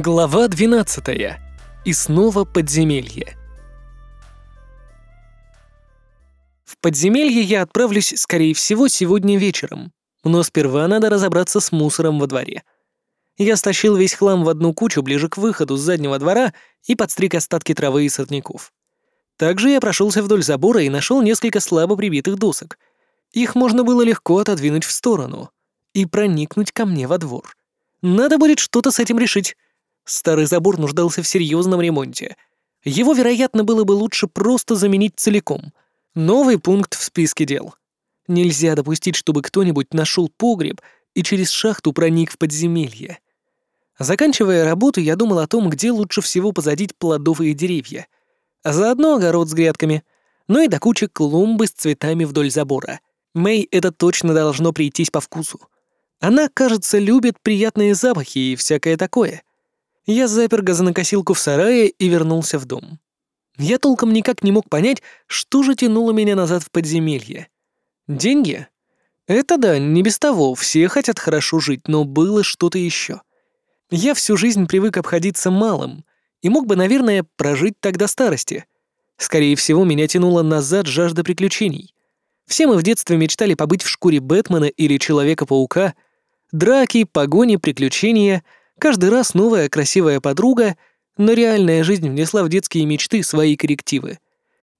Глава 12. И снова подземелье. В подземелье я отправлюсь, скорее всего, сегодня вечером. Но сперва надо разобраться с мусором во дворе. Я стащил весь хлам в одну кучу ближе к выходу с заднего двора и подстриг остатки травы и сорняков. Также я прошелся вдоль забора и нашел несколько слабо прибитых досок. Их можно было легко отодвинуть в сторону и проникнуть ко мне во двор. Надо будет что-то с этим решить. Старый забор нуждался в серьезном ремонте. Его, вероятно, было бы лучше просто заменить целиком. Новый пункт в списке дел. Нельзя допустить, чтобы кто-нибудь нашел погреб и через шахту проник в подземелье. Заканчивая работу, я думал о том, где лучше всего посадить плодовые деревья. А заодно огород с грядками. Ну и до кучи клумбы с цветами вдоль забора. Мэй это точно должно прийтись по вкусу. Она, кажется, любит приятные запахи и всякое такое. Я запер газонокосилку в сарае и вернулся в дом. Я толком никак не мог понять, что же тянуло меня назад в подземелье. Деньги? Это да, не без того, все хотят хорошо жить, но было что-то еще. Я всю жизнь привык обходиться малым и мог бы, наверное, прожить так до старости. Скорее всего, меня тянуло назад жажда приключений. Все мы в детстве мечтали побыть в шкуре Бэтмена или Человека-паука. Драки, погони, приключения — Каждый раз новая красивая подруга, но реальная жизнь внесла в детские мечты свои коррективы.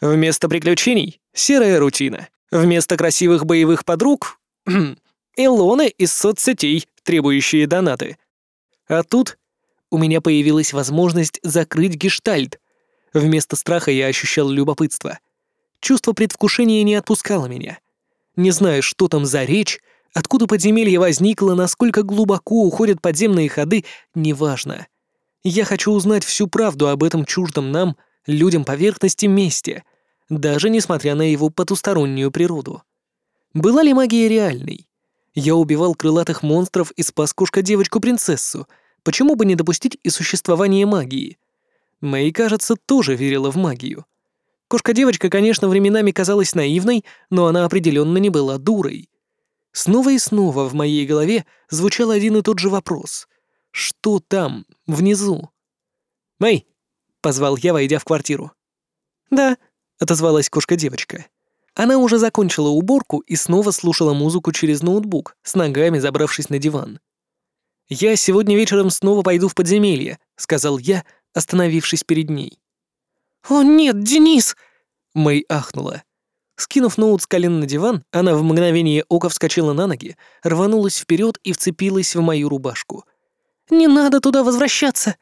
Вместо приключений — серая рутина. Вместо красивых боевых подруг — Илоны из соцсетей, требующие донаты. А тут у меня появилась возможность закрыть гештальт. Вместо страха я ощущал любопытство. Чувство предвкушения не отпускало меня. Не знаю, что там за речь, Откуда подземелье возникло, насколько глубоко уходят подземные ходы, неважно. Я хочу узнать всю правду об этом чуждом нам, людям поверхности, месте, даже несмотря на его потустороннюю природу. Была ли магия реальной? Я убивал крылатых монстров и спас кошка-девочку-принцессу. Почему бы не допустить и существование магии? Мэй, кажется, тоже верила в магию. Кошка-девочка, конечно, временами казалась наивной, но она определенно не была дурой. Снова и снова в моей голове звучал один и тот же вопрос. Что там, внизу? «Мэй!» — позвал я, войдя в квартиру. «Да», — отозвалась кошка-девочка. Она уже закончила уборку и снова слушала музыку через ноутбук, с ногами забравшись на диван. «Я сегодня вечером снова пойду в подземелье», — сказал я, остановившись перед ней. «О нет, Денис!» Мэй ахнула. Скинув ноут с колен на диван, она в мгновение ока вскочила на ноги, рванулась вперед и вцепилась в мою рубашку. «Не надо туда возвращаться!»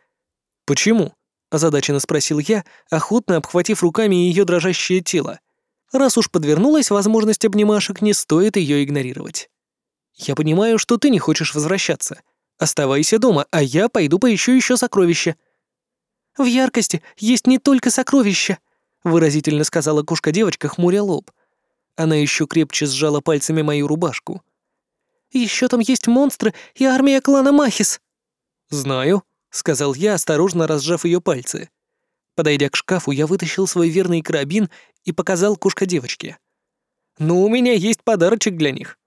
«Почему?» — озадаченно спросил я, охотно обхватив руками ее дрожащее тело. Раз уж подвернулась возможность обнимашек, не стоит ее игнорировать. «Я понимаю, что ты не хочешь возвращаться. Оставайся дома, а я пойду поищу еще сокровища». «В яркости есть не только сокровища», выразительно сказала кошка-девочка, хмуря лоб. Она еще крепче сжала пальцами мою рубашку. Еще там есть монстры и армия клана Махис. Знаю, сказал я, осторожно разжав ее пальцы. Подойдя к шкафу, я вытащил свой верный карабин и показал кошка-девочке. «Ну, у меня есть подарочек для них».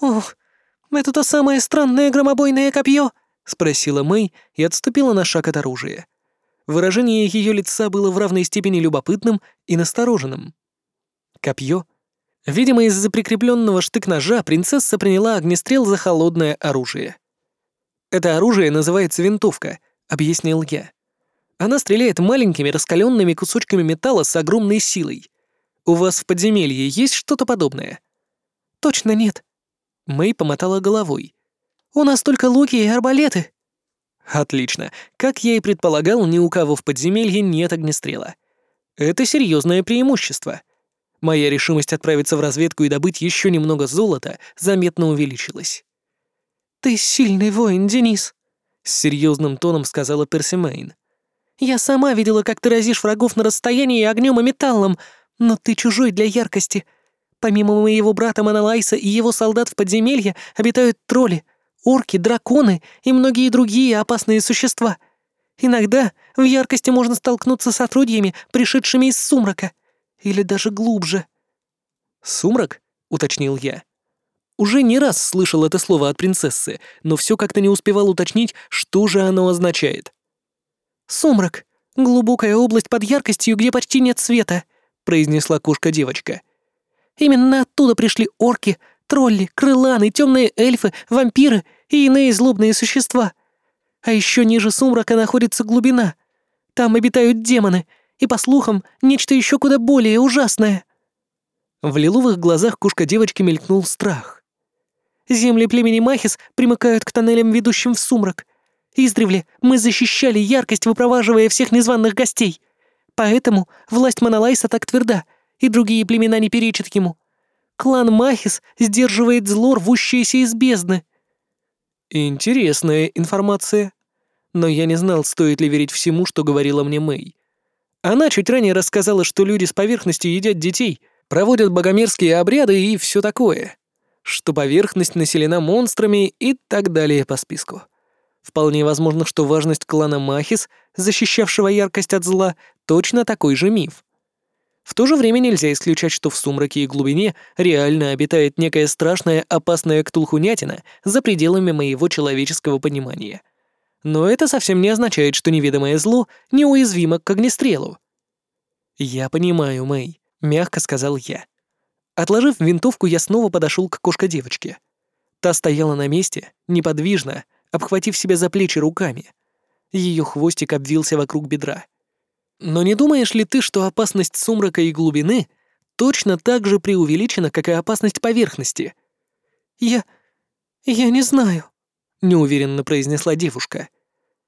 «Ох, это то самое странное громобойное копье?» — спросила Мэй и отступила на шаг от оружия. Выражение ее лица было в равной степени любопытным и настороженным. Копье. Видимо, из-за прикрепленного штык-ножа принцесса приняла огнестрел за холодное оружие. «Это оружие называется винтовка», — объяснил я. «Она стреляет маленькими раскаленными кусочками металла с огромной силой. У вас в подземелье есть что-то подобное?» «Точно нет». Мэй помотала головой. «У нас только луки и арбалеты». Отлично. Как я и предполагал, ни у кого в подземелье нет огнестрела. Это серьезное преимущество. Моя решимость отправиться в разведку и добыть еще немного золота заметно увеличилась. «Ты сильный воин, Денис», — с серьезным тоном сказала Персимейн. «Я сама видела, как ты разишь врагов на расстоянии огнем и металлом, но ты чужой для яркости. Помимо моего брата Маналайса и его солдат в подземелье обитают тролли — орки, драконы и многие другие опасные существа. Иногда в яркости можно столкнуться с отродьями, пришедшими из сумрака. Или даже глубже. «Сумрак?» — уточнил я. Уже не раз слышал это слово от принцессы, но все как-то не успевал уточнить, что же оно означает. «Сумрак. Глубокая область под яркостью, где почти нет света», — произнесла кошка-девочка. «Именно оттуда пришли орки, тролли, крыланы, темные эльфы, вампиры и иные злобные существа. А еще ниже сумрака находится глубина. Там обитают демоны, и, по слухам, нечто еще куда более ужасное». В лиловых глазах кушка-девочки мелькнул страх. Земли племени Махис примыкают к тоннелям, ведущим в сумрак. Издревле мы защищали яркость, выпроваживая всех незваных гостей. Поэтому власть Монолайса так тверда, и другие племена не перечат ему. Клан Махис сдерживает зло, рвущееся из бездны. Интересная информация. Но я не знал, стоит ли верить всему, что говорила мне Мэй. Она чуть ранее рассказала, что люди с поверхности едят детей, проводят богомерзкие обряды и все такое что поверхность населена монстрами и так далее по списку. Вполне возможно, что важность клана Махис, защищавшего яркость от зла, точно такой же миф. В то же время нельзя исключать, что в сумраке и глубине реально обитает некая страшная, опасная ктулхунятина за пределами моего человеческого понимания. Но это совсем не означает, что неведомое зло неуязвимо к огнестрелу. «Я понимаю, Мэй», — мягко сказал я. Отложив винтовку, я снова подошел к кошка-девочке. Та стояла на месте, неподвижно, обхватив себя за плечи руками. Ее хвостик обвился вокруг бедра. Но не думаешь ли ты, что опасность сумрака и глубины точно так же преувеличена, как и опасность поверхности? Я... я не знаю, неуверенно произнесла девушка.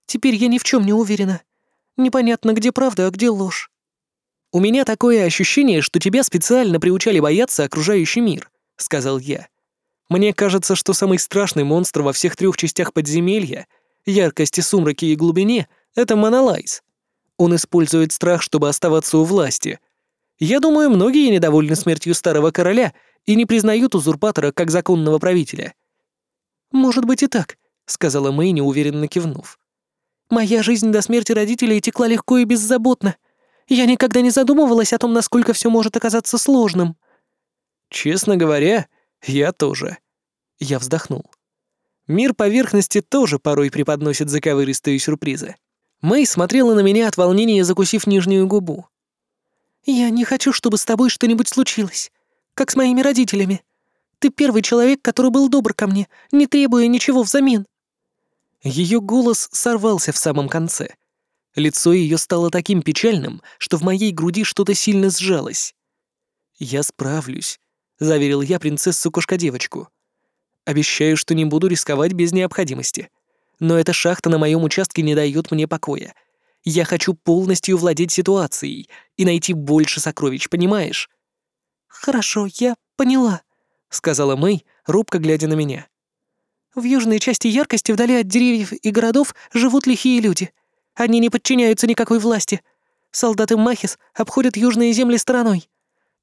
Теперь я ни в чем не уверена. Непонятно, где правда, а где ложь. «У меня такое ощущение, что тебя специально приучали бояться окружающий мир», — сказал я. «Мне кажется, что самый страшный монстр во всех трех частях подземелья, яркости, сумраке и глубине — это Монолайз. Он использует страх, чтобы оставаться у власти. Я думаю, многие недовольны смертью старого короля и не признают узурпатора как законного правителя». «Может быть и так», — сказала Мэй, неуверенно кивнув. «Моя жизнь до смерти родителей текла легко и беззаботно». Я никогда не задумывалась о том, насколько все может оказаться сложным». «Честно говоря, я тоже». Я вздохнул. Мир поверхности тоже порой преподносит заковыристые сюрпризы. Мэй смотрела на меня от волнения, закусив нижнюю губу. «Я не хочу, чтобы с тобой что-нибудь случилось, как с моими родителями. Ты первый человек, который был добр ко мне, не требуя ничего взамен». Ее голос сорвался в самом конце — Лицо ее стало таким печальным, что в моей груди что-то сильно сжалось. «Я справлюсь», — заверил я принцессу-кошка-девочку. «Обещаю, что не буду рисковать без необходимости. Но эта шахта на моем участке не дает мне покоя. Я хочу полностью владеть ситуацией и найти больше сокровищ, понимаешь?» «Хорошо, я поняла», — сказала Мэй, робко глядя на меня. «В южной части яркости, вдали от деревьев и городов, живут лихие люди. Они не подчиняются никакой власти. Солдаты Махис обходят южные земли стороной.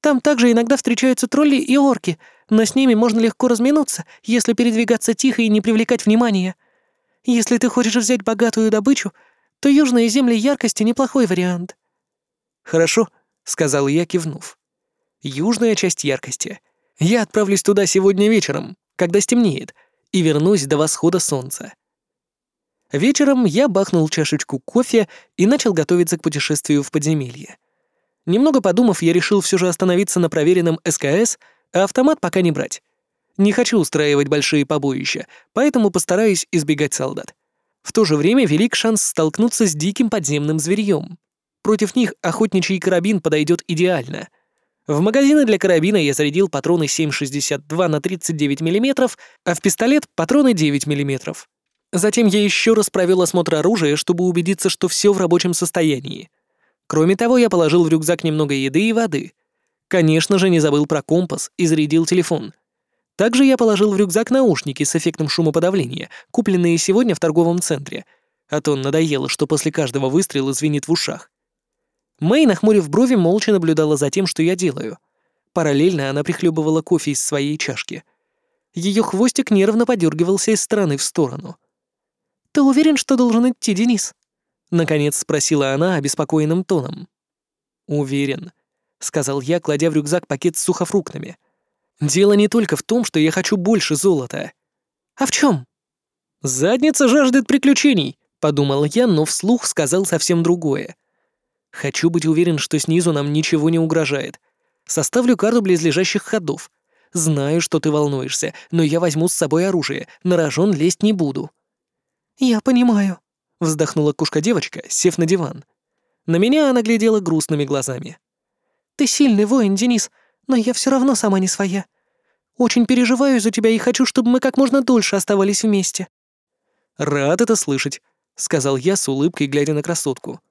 Там также иногда встречаются тролли и орки, но с ними можно легко разминуться, если передвигаться тихо и не привлекать внимания. Если ты хочешь взять богатую добычу, то южные земли яркости — неплохой вариант». «Хорошо», — сказал я, кивнув. «Южная часть яркости. Я отправлюсь туда сегодня вечером, когда стемнеет, и вернусь до восхода солнца. Вечером я бахнул чашечку кофе и начал готовиться к путешествию в подземелье. Немного подумав, я решил все же остановиться на проверенном СКС, а автомат пока не брать. Не хочу устраивать большие побоища, поэтому постараюсь избегать солдат. В то же время велик шанс столкнуться с диким подземным зверьем. Против них охотничий карабин подойдет идеально. В магазины для карабина я зарядил патроны 7,62 на 39 мм, а в пистолет — патроны 9 мм. Затем я еще раз провел осмотр оружия, чтобы убедиться, что все в рабочем состоянии. Кроме того, я положил в рюкзак немного еды и воды. Конечно же, не забыл про компас и зарядил телефон. Также я положил в рюкзак наушники с эффектом шумоподавления, купленные сегодня в торговом центре. А то надоело, что после каждого выстрела звенит в ушах. Мэй, нахмурив брови, молча наблюдала за тем, что я делаю. Параллельно она прихлебывала кофе из своей чашки. Ее хвостик нервно подергивался из стороны в сторону. «Ты уверен, что должен идти, Денис?» Наконец спросила она обеспокоенным тоном. «Уверен», — сказал я, кладя в рюкзак пакет с сухофруктами. Дело не только в том, что я хочу больше золота. А в чем? Задница жаждет приключений, подумал я, но вслух сказал совсем другое. Хочу быть уверен, что снизу нам ничего не угрожает. Составлю карту близлежащих ходов. Знаю, что ты волнуешься, но я возьму с собой оружие, на рожон лезть не буду. Я понимаю, вздохнула кушка-девочка, сев на диван. На меня она глядела грустными глазами. Ты сильный воин, Денис, но я все равно сама не своя. Очень переживаю за тебя и хочу, чтобы мы как можно дольше оставались вместе». «Рад это слышать», — сказал я с улыбкой, глядя на красотку.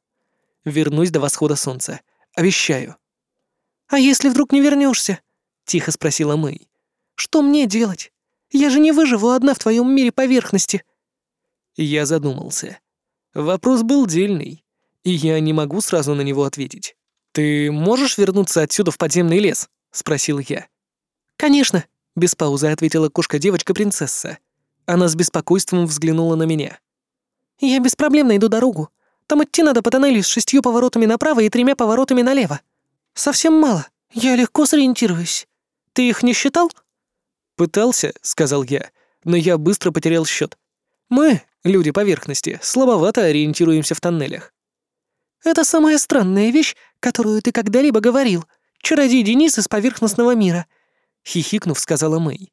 «Вернусь до восхода солнца. Обещаю». «А если вдруг не вернешься? тихо спросила Мэй. «Что мне делать? Я же не выживу одна в твоем мире поверхности». Я задумался. Вопрос был дельный, и я не могу сразу на него ответить. «Ты можешь вернуться отсюда в подземный лес?» — спросил я. «Конечно», — без паузы ответила кошка-девочка-принцесса. Она с беспокойством взглянула на меня. «Я без проблем найду дорогу. Там идти надо по тоннелю с шестью поворотами направо и тремя поворотами налево. Совсем мало. Я легко сориентируюсь. Ты их не считал?» «Пытался», — сказал я, но я быстро потерял счет. «Мы, люди поверхности, слабовато ориентируемся в тоннелях. Это самая странная вещь, которую ты когда-либо говорил. Чародей Денис из поверхностного мира», — хихикнув, сказала Мэй.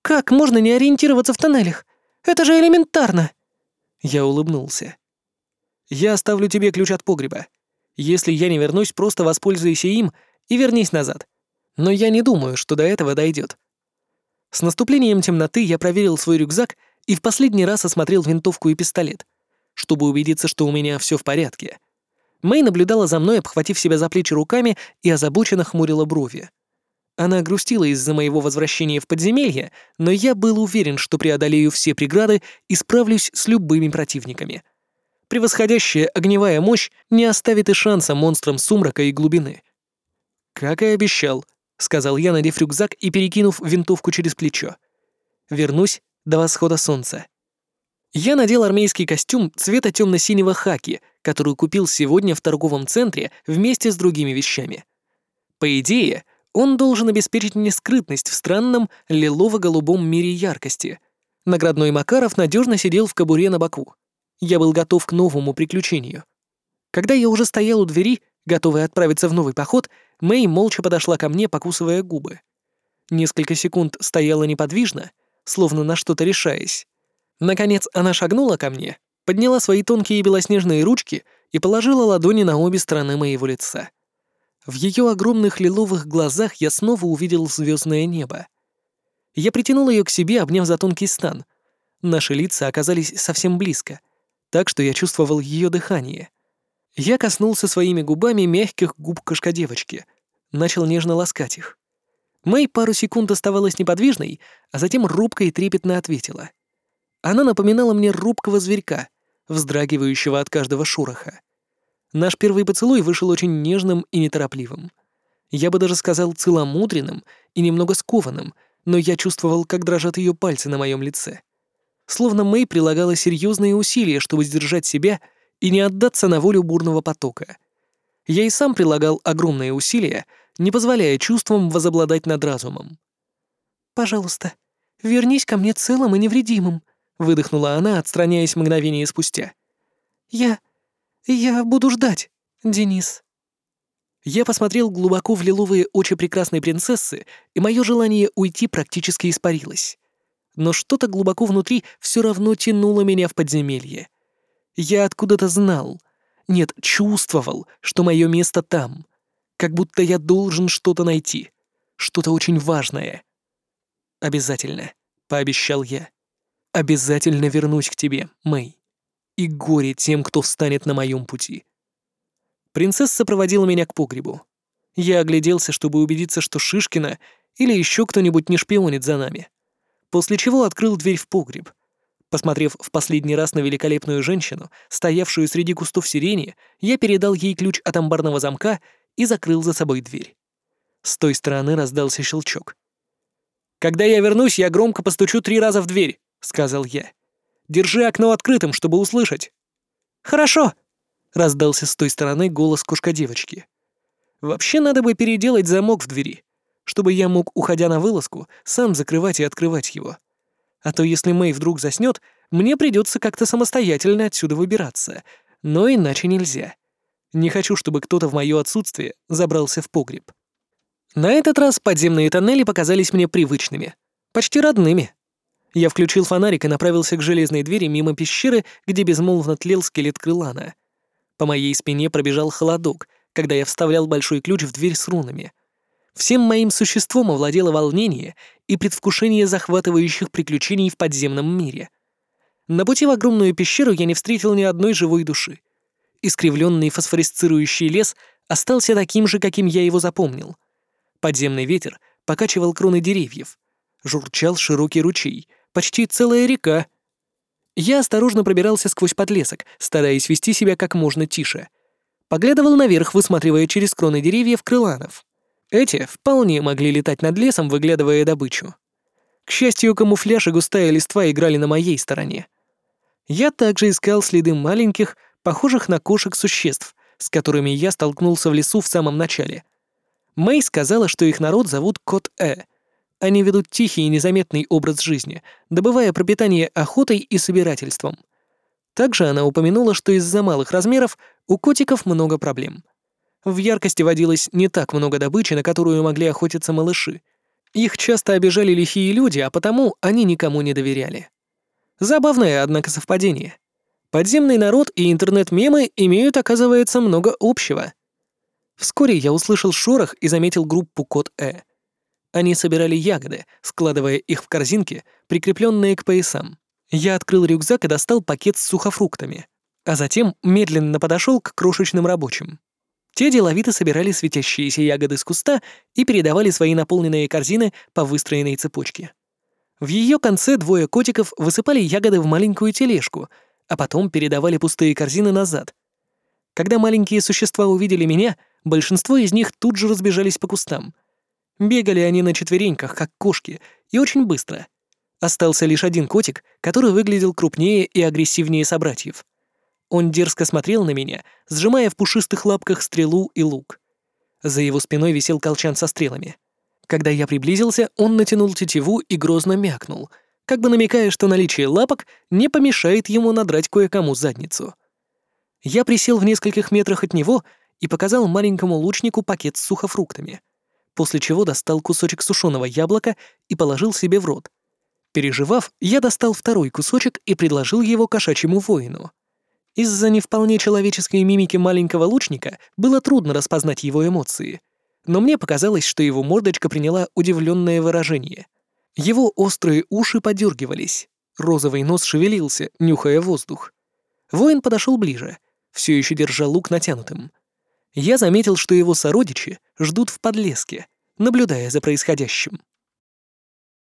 «Как можно не ориентироваться в тоннелях? Это же элементарно!» Я улыбнулся. «Я оставлю тебе ключ от погреба. Если я не вернусь, просто воспользуйся им и вернись назад. Но я не думаю, что до этого дойдет. С наступлением темноты я проверил свой рюкзак и в последний раз осмотрел винтовку и пистолет, чтобы убедиться, что у меня все в порядке. Мэй наблюдала за мной, обхватив себя за плечи руками и озабоченно хмурила брови. Она грустила из-за моего возвращения в подземелье, но я был уверен, что преодолею все преграды и справлюсь с любыми противниками. Превосходящая огневая мощь не оставит и шанса монстрам сумрака и глубины. «Как и обещал», — сказал я, надев рюкзак и перекинув винтовку через плечо. «Вернусь до восхода солнца». Я надел армейский костюм цвета темно-синего хаки, которую купил сегодня в торговом центре вместе с другими вещами. По идее, он должен обеспечить мне скрытность в странном лилово-голубом мире яркости. Наградной Макаров надежно сидел в кобуре на боку. Я был готов к новому приключению. Когда я уже стоял у двери, готовый отправиться в новый поход, Мэй молча подошла ко мне, покусывая губы. Несколько секунд стояла неподвижно, словно на что-то решаясь. Наконец она шагнула ко мне, подняла свои тонкие белоснежные ручки и положила ладони на обе стороны моего лица. В ее огромных лиловых глазах я снова увидел звездное небо. Я притянул ее к себе, обняв за тонкий стан. Наши лица оказались совсем близко, так что я чувствовал ее дыхание. Я коснулся своими губами мягких губ кошка-девочки, начал нежно ласкать их. Мэй пару секунд оставалась неподвижной, а затем робко и трепетно ответила. Она напоминала мне рубкого зверька, вздрагивающего от каждого шуроха. Наш первый поцелуй вышел очень нежным и неторопливым. Я бы даже сказал целомудренным и немного скованным, но я чувствовал, как дрожат ее пальцы на моем лице. Словно Мэй прилагала серьезные усилия, чтобы сдержать себя и не отдаться на волю бурного потока. Я и сам прилагал огромные усилия, не позволяя чувствам возобладать над разумом. «Пожалуйста, вернись ко мне целым и невредимым», — выдохнула она, отстраняясь мгновение спустя. «Я... я буду ждать, Денис». Я посмотрел глубоко в лиловые очи прекрасной принцессы, и мое желание уйти практически испарилось. Но что-то глубоко внутри все равно тянуло меня в подземелье. Я откуда-то знал, нет, чувствовал, что мое место там, как будто я должен что-то найти, что-то очень важное. «Обязательно», — пообещал я. Обязательно вернусь к тебе, Мэй. И горе тем, кто встанет на моем пути. Принцесса проводила меня к погребу. Я огляделся, чтобы убедиться, что Шишкина или еще кто-нибудь не шпионит за нами. После чего открыл дверь в погреб. Посмотрев в последний раз на великолепную женщину, стоявшую среди кустов сирени, я передал ей ключ от амбарного замка и закрыл за собой дверь. С той стороны раздался щелчок. «Когда я вернусь, я громко постучу три раза в дверь», — сказал я. «Держи окно открытым, чтобы услышать». «Хорошо», — раздался с той стороны голос кошка-девочки. «Вообще надо бы переделать замок в двери. чтобы я мог, уходя на вылазку, сам закрывать и открывать его. А то если Мэй вдруг заснет, мне придется как-то самостоятельно отсюда выбираться, но иначе нельзя. Не хочу, чтобы кто-то в мое отсутствие забрался в погреб. На этот раз подземные тоннели показались мне привычными, почти родными. Я включил фонарик и направился к железной двери мимо пещеры, где безмолвно тлел скелет крылана. По моей спине пробежал холодок, когда я вставлял большой ключ в дверь с рунами. Всем моим существом овладело волнение и предвкушение захватывающих приключений в подземном мире. На пути в огромную пещеру я не встретил ни одной живой души. Искривленный фосфорисцирующий лес остался таким же, каким я его запомнил. Подземный ветер покачивал кроны деревьев. Журчал широкий ручей, почти целая река. Я осторожно пробирался сквозь подлесок, стараясь вести себя как можно тише. Поглядывал наверх, высматривая через кроны деревьев крыланов. Эти вполне могли летать над лесом, выглядывая добычу. К счастью, камуфляж и густая листва играли на моей стороне. Я также искал следы маленьких, похожих на кошек существ, с которыми я столкнулся в лесу в самом начале. Мэй сказала, что их народ зовут Кот-Э. Они ведут тихий и незаметный образ жизни, добывая пропитание охотой и собирательством. Также она упомянула, что из-за малых размеров у котиков много проблем — в яркости водилось не так много добычи, на которую могли охотиться малыши. Их часто обижали лихие люди, а потому они никому не доверяли. Забавное, однако, совпадение. Подземный народ и интернет-мемы имеют, оказывается, много общего. Вскоре я услышал шорох и заметил группу Код Э. Они собирали ягоды, складывая их в корзинки, прикрепленные к поясам. Я открыл рюкзак и достал пакет с сухофруктами, а затем медленно подошел к крошечным рабочим. Те деловито собирали светящиеся ягоды с куста и передавали свои наполненные корзины по выстроенной цепочке. В ее конце двое котиков высыпали ягоды в маленькую тележку, а потом передавали пустые корзины назад. Когда маленькие существа увидели меня, большинство из них тут же разбежались по кустам. Бегали они на четвереньках, как кошки, и очень быстро. Остался лишь один котик, который выглядел крупнее и агрессивнее собратьев — он дерзко смотрел на меня, сжимая в пушистых лапках стрелу и лук. За его спиной висел колчан со стрелами. Когда я приблизился, он натянул тетиву и грозно мякнул, как бы намекая, что наличие лапок не помешает ему надрать кое-кому задницу. Я присел в нескольких метрах от него и показал маленькому лучнику пакет с сухофруктами, после чего достал кусочек сушеного яблока и положил себе в рот. Переживав, я достал второй кусочек и предложил его кошачьему воину — из-за не вполне человеческой мимики маленького лучника было трудно распознать его эмоции. Но мне показалось, что его мордочка приняла удивленное выражение. Его острые уши подергивались. Розовый нос шевелился, нюхая воздух. Воин подошел ближе, все еще держа лук натянутым. Я заметил, что его сородичи ждут в подлеске, наблюдая за происходящим.